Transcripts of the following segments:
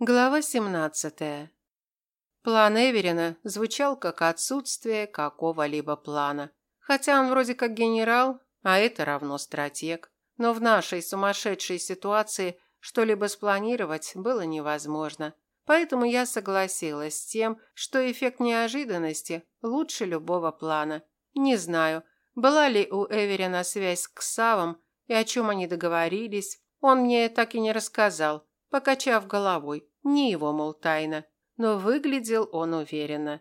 Глава 17. План Эверина звучал как отсутствие какого-либо плана. Хотя он вроде как генерал, а это равно стратег. Но в нашей сумасшедшей ситуации что-либо спланировать было невозможно. Поэтому я согласилась с тем, что эффект неожиданности лучше любого плана. Не знаю, была ли у Эверина связь с Ксавом и о чем они договорились, он мне так и не рассказал покачав головой. Не его, мол, тайна. Но выглядел он уверенно.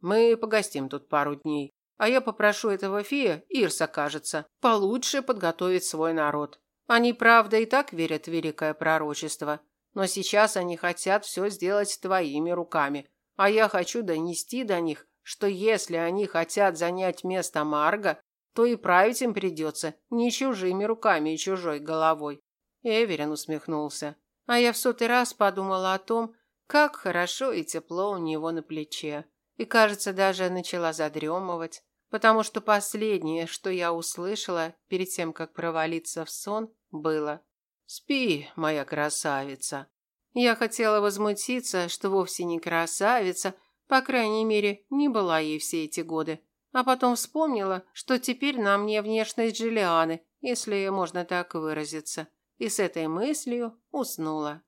«Мы погостим тут пару дней, а я попрошу этого фея, Ирса, кажется, получше подготовить свой народ. Они, правда, и так верят в великое пророчество, но сейчас они хотят все сделать твоими руками, а я хочу донести до них, что если они хотят занять место Марга, то и править им придется не чужими руками и чужой головой». Эверин усмехнулся. А я в сотый раз подумала о том, как хорошо и тепло у него на плече. И, кажется, даже начала задремывать, потому что последнее, что я услышала перед тем, как провалиться в сон, было «Спи, моя красавица». Я хотела возмутиться, что вовсе не красавица, по крайней мере, не была ей все эти годы. А потом вспомнила, что теперь на мне внешность Джулианы, если можно так выразиться и с этой мыслью уснула.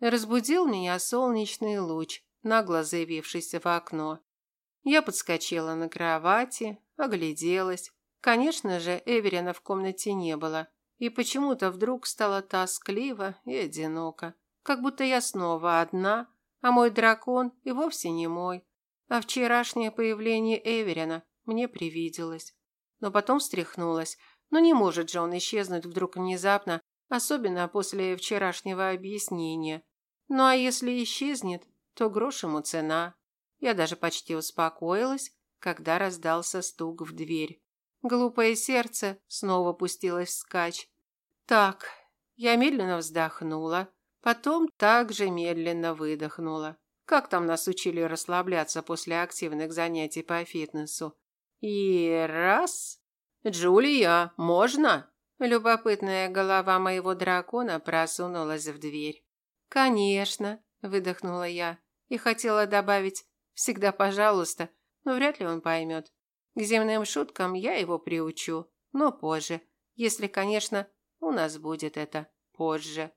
Разбудил меня солнечный луч, нагло заявившийся в окно. Я подскочила на кровати, огляделась. Конечно же, Эверина в комнате не было, и почему-то вдруг стало тоскливо и одиноко, как будто я снова одна, а мой дракон и вовсе не мой. А вчерашнее появление Эверина мне привиделось. Но потом встряхнулась. Но не может же он исчезнуть вдруг внезапно, особенно после вчерашнего объяснения. Ну а если исчезнет, то грош ему цена. Я даже почти успокоилась, когда раздался стук в дверь. Глупое сердце снова пустилось вскачь. Так, я медленно вздохнула, потом также медленно выдохнула. Как там нас учили расслабляться после активных занятий по фитнесу? И раз. Джулия, можно? Любопытная голова моего дракона просунулась в дверь. «Конечно», – выдохнула я и хотела добавить «всегда пожалуйста», но вряд ли он поймет. К земным шуткам я его приучу, но позже, если, конечно, у нас будет это позже.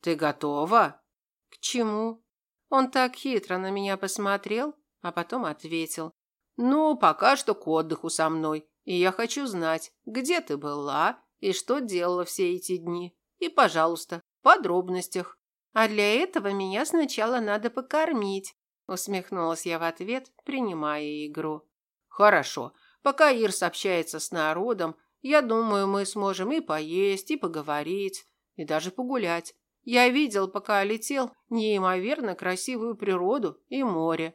«Ты готова?» «К чему?» Он так хитро на меня посмотрел, а потом ответил. «Ну, пока что к отдыху со мной, и я хочу знать, где ты была и что делала все эти дни. И, пожалуйста, в подробностях. А для этого меня сначала надо покормить, усмехнулась я в ответ, принимая игру. Хорошо. Пока Ирс общается с народом, я думаю, мы сможем и поесть, и поговорить, и даже погулять. Я видел, пока летел, неимоверно красивую природу и море.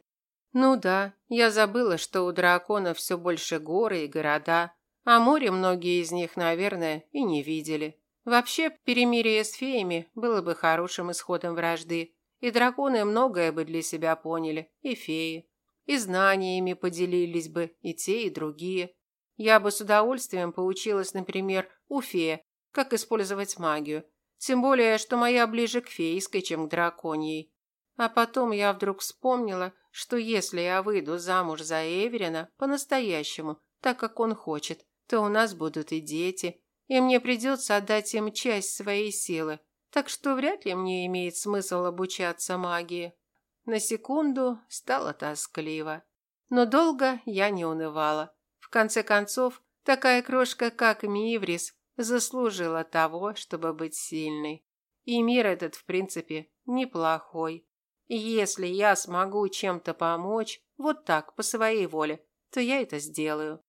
Ну да, я забыла, что у драконов все больше горы и города, а море многие из них, наверное, и не видели. Вообще, перемирие с феями было бы хорошим исходом вражды, и драконы многое бы для себя поняли, и феи. И знаниями поделились бы и те, и другие. Я бы с удовольствием поучилась, например, у фея, как использовать магию. Тем более, что моя ближе к фейской, чем к драконьей. А потом я вдруг вспомнила, что если я выйду замуж за Эверина по-настоящему, так как он хочет, то у нас будут и дети, и мне придется отдать им часть своей силы, так что вряд ли мне имеет смысл обучаться магии. На секунду стало тоскливо. Но долго я не унывала. В конце концов, такая крошка, как Миврис, заслужила того, чтобы быть сильной. И мир этот, в принципе, неплохой. И если я смогу чем-то помочь, вот так, по своей воле, то я это сделаю.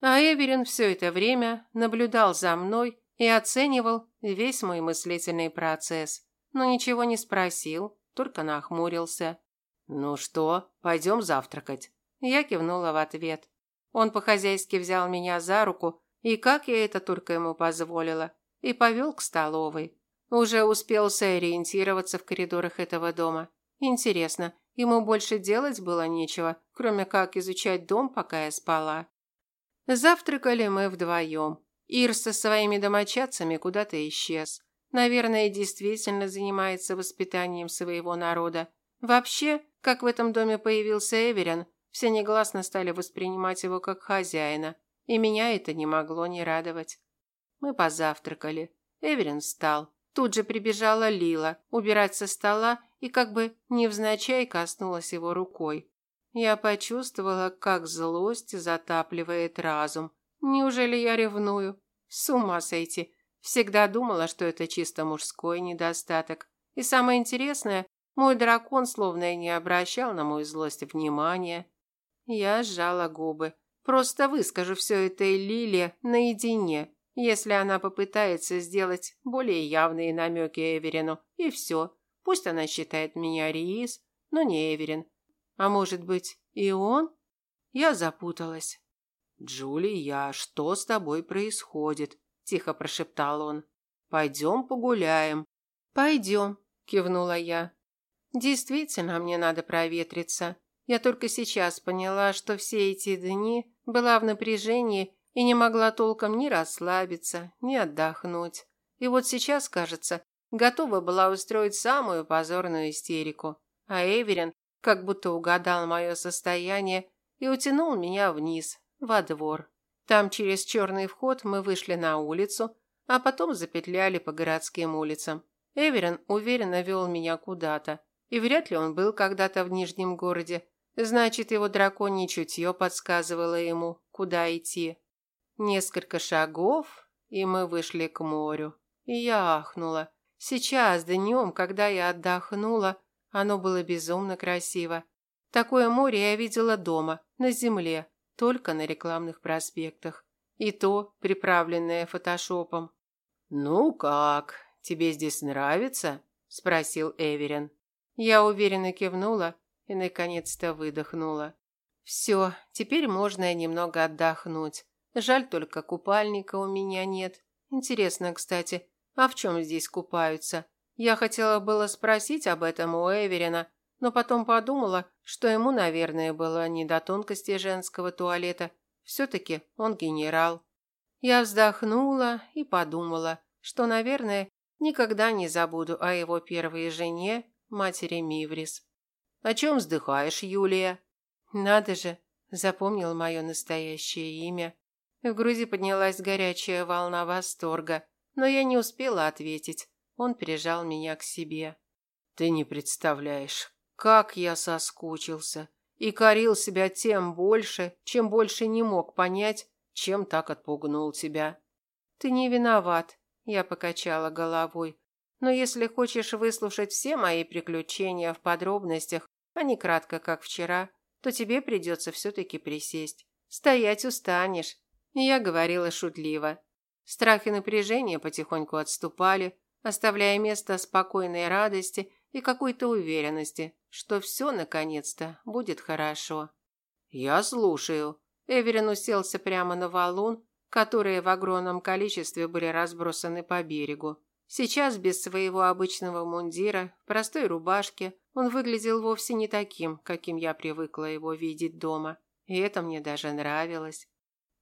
А Эверин все это время наблюдал за мной и оценивал весь мой мыслительный процесс, но ничего не спросил, только нахмурился. «Ну что, пойдем завтракать?» Я кивнула в ответ. Он по-хозяйски взял меня за руку, и как я это только ему позволила, и повел к столовой. Уже успел сориентироваться в коридорах этого дома. Интересно, ему больше делать было нечего, кроме как изучать дом, пока я спала. Завтракали мы вдвоем. Ир со своими домочадцами куда-то исчез. Наверное, действительно занимается воспитанием своего народа. Вообще, как в этом доме появился Эверин, все негласно стали воспринимать его как хозяина, и меня это не могло не радовать. Мы позавтракали. Эверин встал. Тут же прибежала Лила убирать со стола и как бы невзначай коснулась его рукой. Я почувствовала, как злость затапливает разум. Неужели я ревную? С ума сойти. Всегда думала, что это чисто мужской недостаток. И самое интересное, мой дракон словно и не обращал на мою злость внимания. Я сжала губы. Просто выскажу все это Лиле наедине, если она попытается сделать более явные намеки Эверину. И все. Пусть она считает меня Риис, но не Эверин. А может быть, и он? Я запуталась. «Джулия, что с тобой происходит?» – тихо прошептал он. «Пойдем погуляем». «Пойдем», – кивнула я. «Действительно, мне надо проветриться. Я только сейчас поняла, что все эти дни была в напряжении и не могла толком ни расслабиться, ни отдохнуть. И вот сейчас, кажется, готова была устроить самую позорную истерику. А Эверин как будто угадал мое состояние и утянул меня вниз, во двор. Там через черный вход мы вышли на улицу, а потом запетляли по городским улицам. Эверин уверенно вел меня куда-то, и вряд ли он был когда-то в Нижнем городе, Значит, его драконье чутье подсказывало ему, куда идти. Несколько шагов, и мы вышли к морю. И я ахнула. Сейчас, днем, когда я отдохнула, оно было безумно красиво. Такое море я видела дома, на земле, только на рекламных проспектах. И то приправленное фотошопом. «Ну как, тебе здесь нравится?» – спросил Эверин. Я уверенно кивнула и наконец-то выдохнула. Все, теперь можно немного отдохнуть. Жаль только купальника у меня нет. Интересно, кстати, а в чем здесь купаются? Я хотела было спросить об этом у Эверина, но потом подумала, что ему, наверное, было не до тонкости женского туалета. Все-таки он генерал. Я вздохнула и подумала, что, наверное, никогда не забуду о его первой жене, матери Миврис. О чем вздыхаешь, Юлия? Надо же, запомнил мое настоящее имя. В груди поднялась горячая волна восторга, но я не успела ответить. Он прижал меня к себе. Ты не представляешь, как я соскучился и корил себя тем больше, чем больше не мог понять, чем так отпугнул тебя. Ты не виноват, я покачала головой. Но если хочешь выслушать все мои приключения в подробностях, а не кратко, как вчера, то тебе придется все-таки присесть. Стоять устанешь. Я говорила шутливо. Страх и напряжение потихоньку отступали, оставляя место спокойной радости и какой-то уверенности, что все, наконец-то, будет хорошо. «Я слушаю». Эверин уселся прямо на валун, которые в огромном количестве были разбросаны по берегу. Сейчас без своего обычного мундира, простой рубашке, он выглядел вовсе не таким, каким я привыкла его видеть дома. И это мне даже нравилось.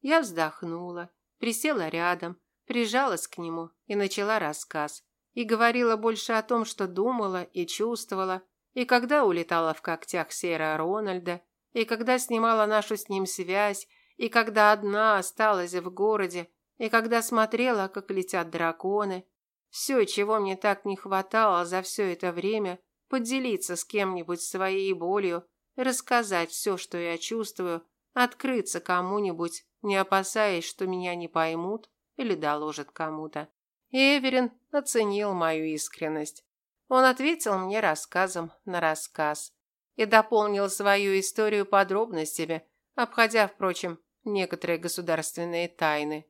Я вздохнула, присела рядом, прижалась к нему и начала рассказ. И говорила больше о том, что думала и чувствовала, и когда улетала в когтях Сера Рональда, и когда снимала нашу с ним связь, и когда одна осталась в городе, и когда смотрела, как летят драконы, все, чего мне так не хватало за все это время, поделиться с кем-нибудь своей болью, рассказать все, что я чувствую, открыться кому-нибудь, не опасаясь, что меня не поймут или доложат кому-то. Эверин оценил мою искренность. Он ответил мне рассказом на рассказ и дополнил свою историю подробностями, обходя, впрочем, некоторые государственные тайны.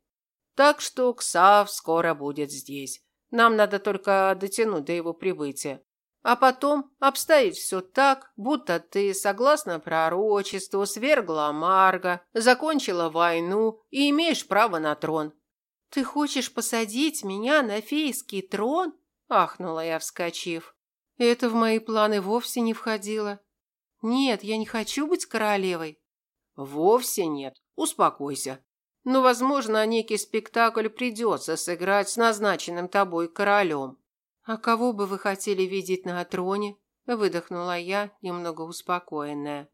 Так что Ксав скоро будет здесь. Нам надо только дотянуть до его прибытия. А потом обставить все так, будто ты, согласно пророчеству, свергла Марга, закончила войну и имеешь право на трон. Ты хочешь посадить меня на фейский трон? ахнула я, вскочив. Это в мои планы вовсе не входило. Нет, я не хочу быть королевой. Вовсе нет. Успокойся. Но, возможно, некий спектакль придется сыграть с назначенным тобой королем. А кого бы вы хотели видеть на троне? Выдохнула я, немного успокоенная.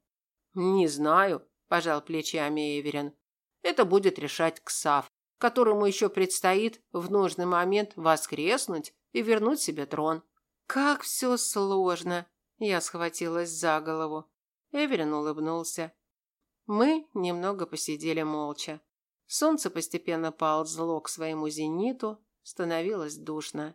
Не знаю, пожал плечами Эверин. Это будет решать Ксав, которому еще предстоит в нужный момент воскреснуть и вернуть себе трон. Как все сложно. Я схватилась за голову. Эверин улыбнулся. Мы немного посидели молча. Солнце постепенно ползло к своему зениту, становилось душно.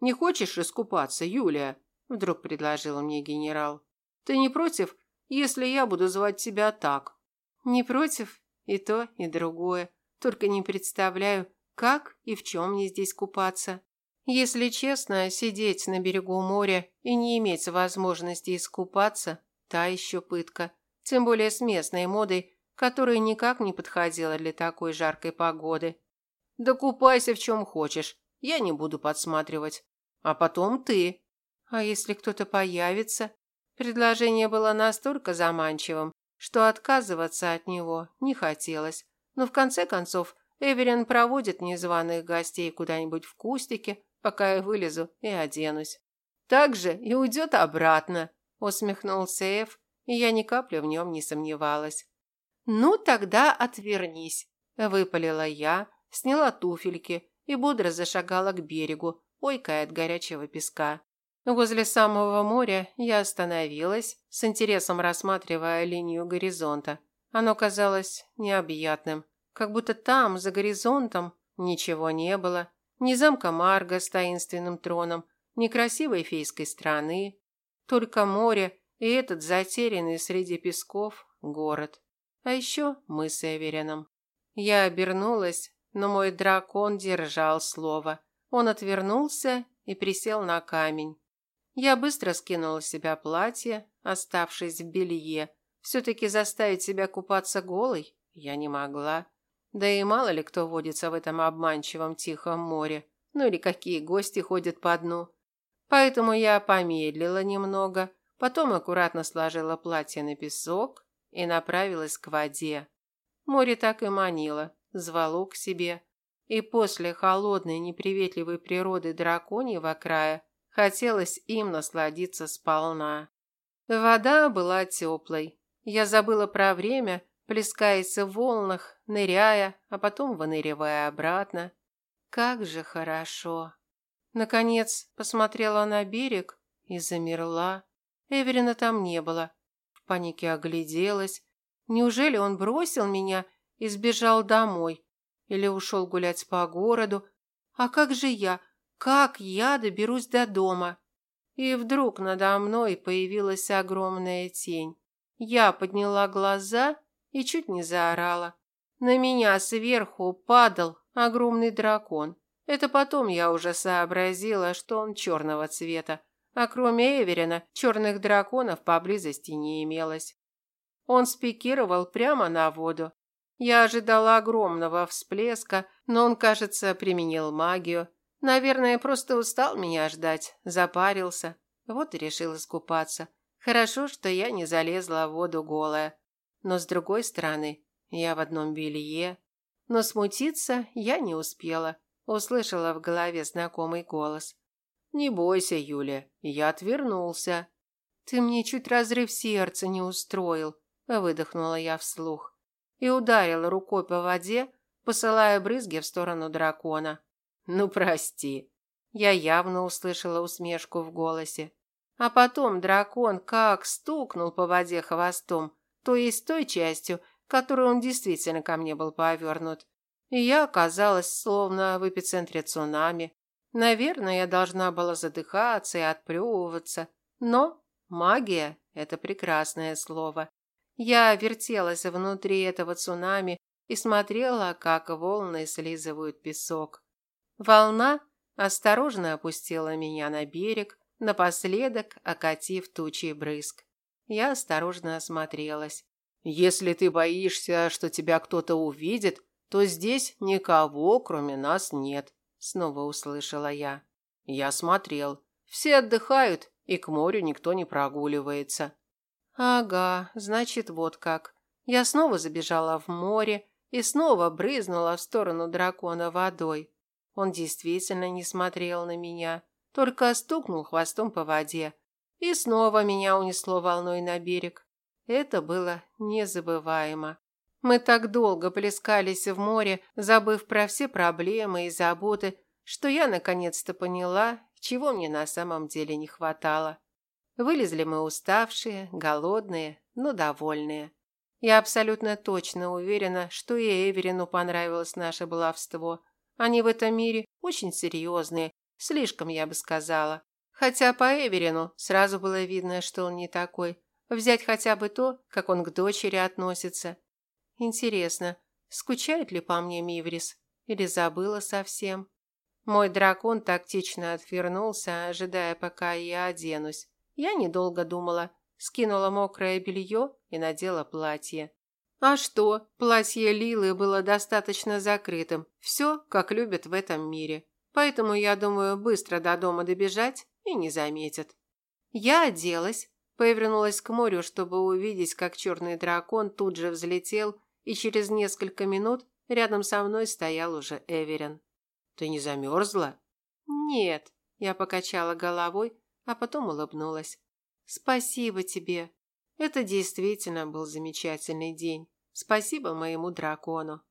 «Не хочешь искупаться, Юлия?» – вдруг предложил мне генерал. «Ты не против, если я буду звать тебя так?» «Не против. И то, и другое. Только не представляю, как и в чем мне здесь купаться. Если честно, сидеть на берегу моря и не иметь возможности искупаться – та еще пытка. Тем более с местной модой, которая никак не подходила для такой жаркой погоды. Да купайся в чем хочешь, я не буду подсматривать. А потом ты. А если кто-то появится? Предложение было настолько заманчивым, что отказываться от него не хотелось. Но в конце концов Эверин проводит незваных гостей куда-нибудь в кустике, пока я вылезу и оденусь. Так же и уйдет обратно, усмехнулся Эв, и я ни капли в нем не сомневалась. «Ну, тогда отвернись», – выпалила я, сняла туфельки и бодро зашагала к берегу, ойкая от горячего песка. Возле самого моря я остановилась, с интересом рассматривая линию горизонта. Оно казалось необъятным, как будто там, за горизонтом, ничего не было. Ни замка Марга с таинственным троном, ни красивой фейской страны. Только море и этот затерянный среди песков город. А еще мы с Эверином. Я обернулась, но мой дракон держал слово. Он отвернулся и присел на камень. Я быстро скинула с себя платье, оставшись в белье. Все-таки заставить себя купаться голой я не могла. Да и мало ли кто водится в этом обманчивом тихом море. Ну или какие гости ходят по дну. Поэтому я помедлила немного, потом аккуратно сложила платье на песок и направилась к воде. Море так и манило, звало к себе. И после холодной неприветливой природы драконьего края хотелось им насладиться сполна. Вода была теплой. Я забыла про время, плескаясь в волнах, ныряя, а потом выныривая обратно. Как же хорошо. Наконец посмотрела на берег и замерла. Эверина там не было в панике огляделась. Неужели он бросил меня и сбежал домой? Или ушел гулять по городу? А как же я? Как я доберусь до дома? И вдруг надо мной появилась огромная тень. Я подняла глаза и чуть не заорала. На меня сверху падал огромный дракон. Это потом я уже сообразила, что он черного цвета а кроме Эверина черных драконов поблизости не имелось. Он спикировал прямо на воду. Я ожидала огромного всплеска, но он, кажется, применил магию. Наверное, просто устал меня ждать, запарился. Вот и решил искупаться. Хорошо, что я не залезла в воду голая. Но с другой стороны, я в одном белье. Но смутиться я не успела. Услышала в голове знакомый голос. Не бойся, Юля, я отвернулся. Ты мне чуть разрыв сердца не устроил, выдохнула я вслух и ударила рукой по воде, посылая брызги в сторону дракона. Ну прости. Я явно услышала усмешку в голосе. А потом дракон как стукнул по воде хвостом, то есть той частью, которой он действительно ко мне был повернут. И я оказалась словно в эпицентре цунами. Наверное, я должна была задыхаться и отплевываться, но магия – это прекрасное слово. Я вертелась внутри этого цунами и смотрела, как волны слизывают песок. Волна осторожно опустила меня на берег, напоследок окатив тучи брызг. Я осторожно осмотрелась. «Если ты боишься, что тебя кто-то увидит, то здесь никого, кроме нас, нет», снова услышала я. Я смотрел. Все отдыхают, и к морю никто не прогуливается. Ага, значит, вот как. Я снова забежала в море и снова брызнула в сторону дракона водой. Он действительно не смотрел на меня, только стукнул хвостом по воде, и снова меня унесло волной на берег. Это было незабываемо. Мы так долго плескались в море, забыв про все проблемы и заботы, что я наконец-то поняла, чего мне на самом деле не хватало. Вылезли мы уставшие, голодные, но довольные. Я абсолютно точно уверена, что и Эверину понравилось наше баловство. Они в этом мире очень серьезные, слишком, я бы сказала. Хотя по Эверину сразу было видно, что он не такой. Взять хотя бы то, как он к дочери относится. Интересно, скучает ли по мне Миврис? Или забыла совсем? Мой дракон тактично отвернулся, ожидая, пока я оденусь. Я недолго думала, скинула мокрое белье и надела платье. А что, платье Лилы было достаточно закрытым. Все, как любят в этом мире. Поэтому, я думаю, быстро до дома добежать и не заметят. Я оделась, повернулась к морю, чтобы увидеть, как черный дракон тут же взлетел, и через несколько минут рядом со мной стоял уже Эверин. «Ты не замерзла?» «Нет», – я покачала головой, а потом улыбнулась. «Спасибо тебе. Это действительно был замечательный день. Спасибо моему дракону».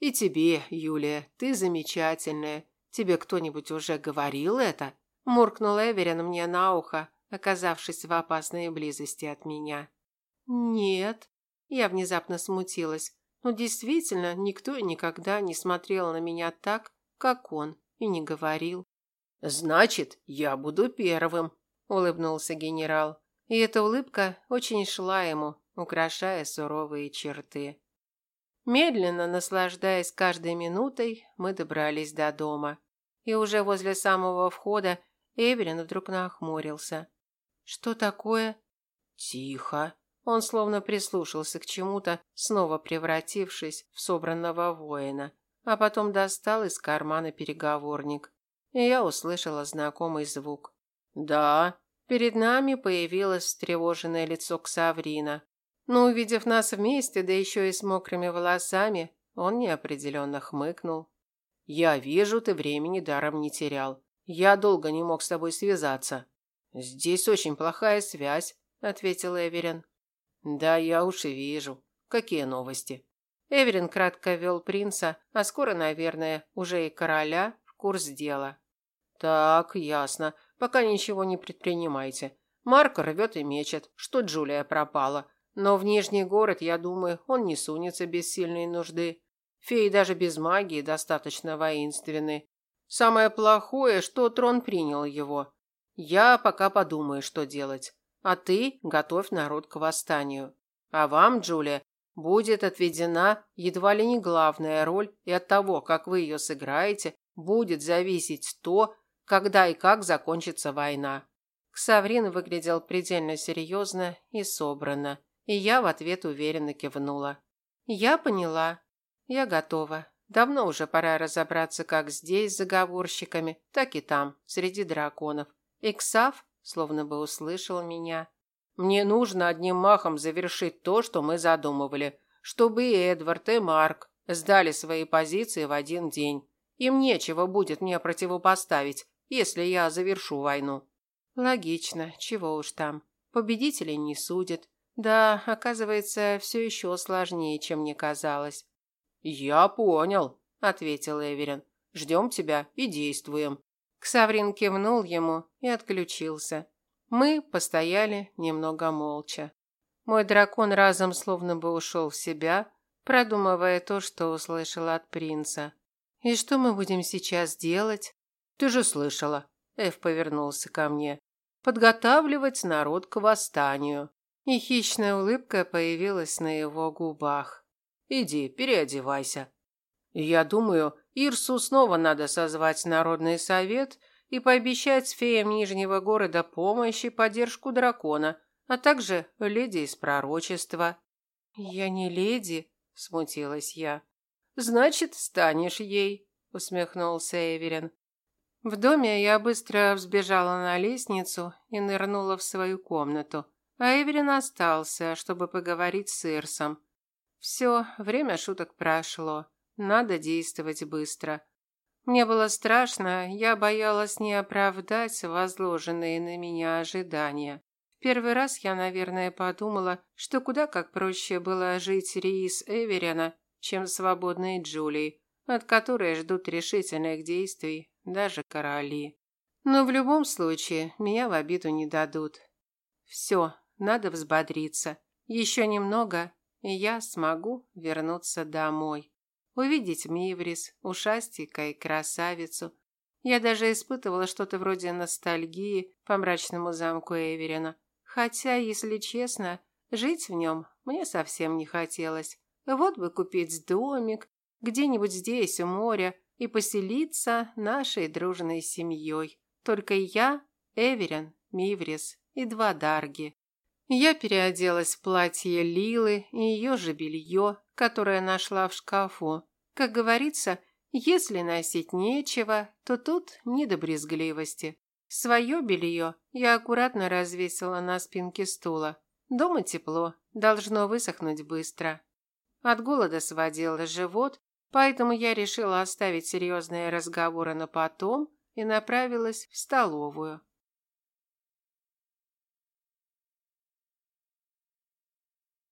«И тебе, Юлия, ты замечательная. Тебе кто-нибудь уже говорил это?» Муркнул Эверин мне на ухо, оказавшись в опасной близости от меня. «Нет». Я внезапно смутилась. Но действительно, никто никогда не смотрел на меня так, как он, и не говорил. «Значит, я буду первым», – улыбнулся генерал. И эта улыбка очень шла ему, украшая суровые черты. Медленно, наслаждаясь каждой минутой, мы добрались до дома. И уже возле самого входа Эвелин вдруг нахмурился. «Что такое?» «Тихо». Он словно прислушался к чему-то, снова превратившись в собранного воина, а потом достал из кармана переговорник. И я услышала знакомый звук. «Да». Перед нами появилось встревоженное лицо Ксаврина. Но увидев нас вместе, да еще и с мокрыми волосами, он неопределенно хмыкнул. «Я вижу, ты времени даром не терял. Я долго не мог с тобой связаться». «Здесь очень плохая связь», – ответил Эверин. «Да, я уж и вижу. Какие новости?» Эверин кратко вел принца, а скоро, наверное, уже и короля в курс дела. «Так, ясно. Пока ничего не предпринимайте. Марк рвет и мечет, что Джулия пропала. Но в Нижний город, я думаю, он не сунется без сильной нужды. Феи даже без магии достаточно воинственны. Самое плохое, что трон принял его. Я пока подумаю, что делать. А ты готовь народ к восстанию. А вам, Джулия, будет отведена едва ли не главная роль, и от того, как вы ее сыграете, будет зависеть то, когда и как закончится война. Ксаврин выглядел предельно серьезно и собранно, и я в ответ уверенно кивнула. Я поняла. Я готова. Давно уже пора разобраться как здесь с заговорщиками, так и там, среди драконов. И словно бы услышал меня. Мне нужно одним махом завершить то, что мы задумывали, чтобы и Эдвард, и Марк сдали свои позиции в один день. Им нечего будет мне противопоставить, если я завершу войну. Логично, чего уж там. Победителей не судят. Да, оказывается, все еще сложнее, чем мне казалось. Я понял, ответил Эверин. Ждем тебя и действуем. Ксаврин кивнул ему и отключился. Мы постояли немного молча. Мой дракон разом словно бы ушел в себя, продумывая то, что услышал от принца. «И что мы будем сейчас делать?» «Ты же слышала», – Эв повернулся ко мне. «Подготавливать народ к восстанию». И хищная улыбка появилась на его губах. «Иди, переодевайся». «Я думаю, Ирсу снова надо созвать народный совет и пообещать феям Нижнего города помощь и поддержку дракона, а также леди из пророчества. Я не леди, смутилась я. Значит, станешь ей, усмехнулся Эверин. В доме я быстро взбежала на лестницу и нырнула в свою комнату, а Эверин остался, чтобы поговорить с Ирсом. Все, время шуток прошло. Надо действовать быстро. Мне было страшно, я боялась не оправдать возложенные на меня ожидания. Первый раз я, наверное, подумала, что куда как проще было жить Рис Эверина, чем свободной Джулии, от которой ждут решительных действий даже короли. Но в любом случае меня в обиду не дадут. Все, надо взбодриться. Еще немного, я смогу вернуться домой. Увидеть Миврис, ушастика и красавицу. Я даже испытывала что-то вроде ностальгии по мрачному замку Эверина. Хотя, если честно, жить в нем мне совсем не хотелось. Вот бы купить домик где-нибудь здесь, у моря, и поселиться нашей дружной семьей. Только я, Эверин, Миврис и два Дарги. Я переоделась в платье Лилы и ее же белье, которое нашла в шкафу. Как говорится, если носить нечего, то тут не до брезгливости. Свое белье я аккуратно развесила на спинке стула. Дома тепло, должно высохнуть быстро. От голода сводил живот, поэтому я решила оставить серьезные разговоры на потом и направилась в столовую.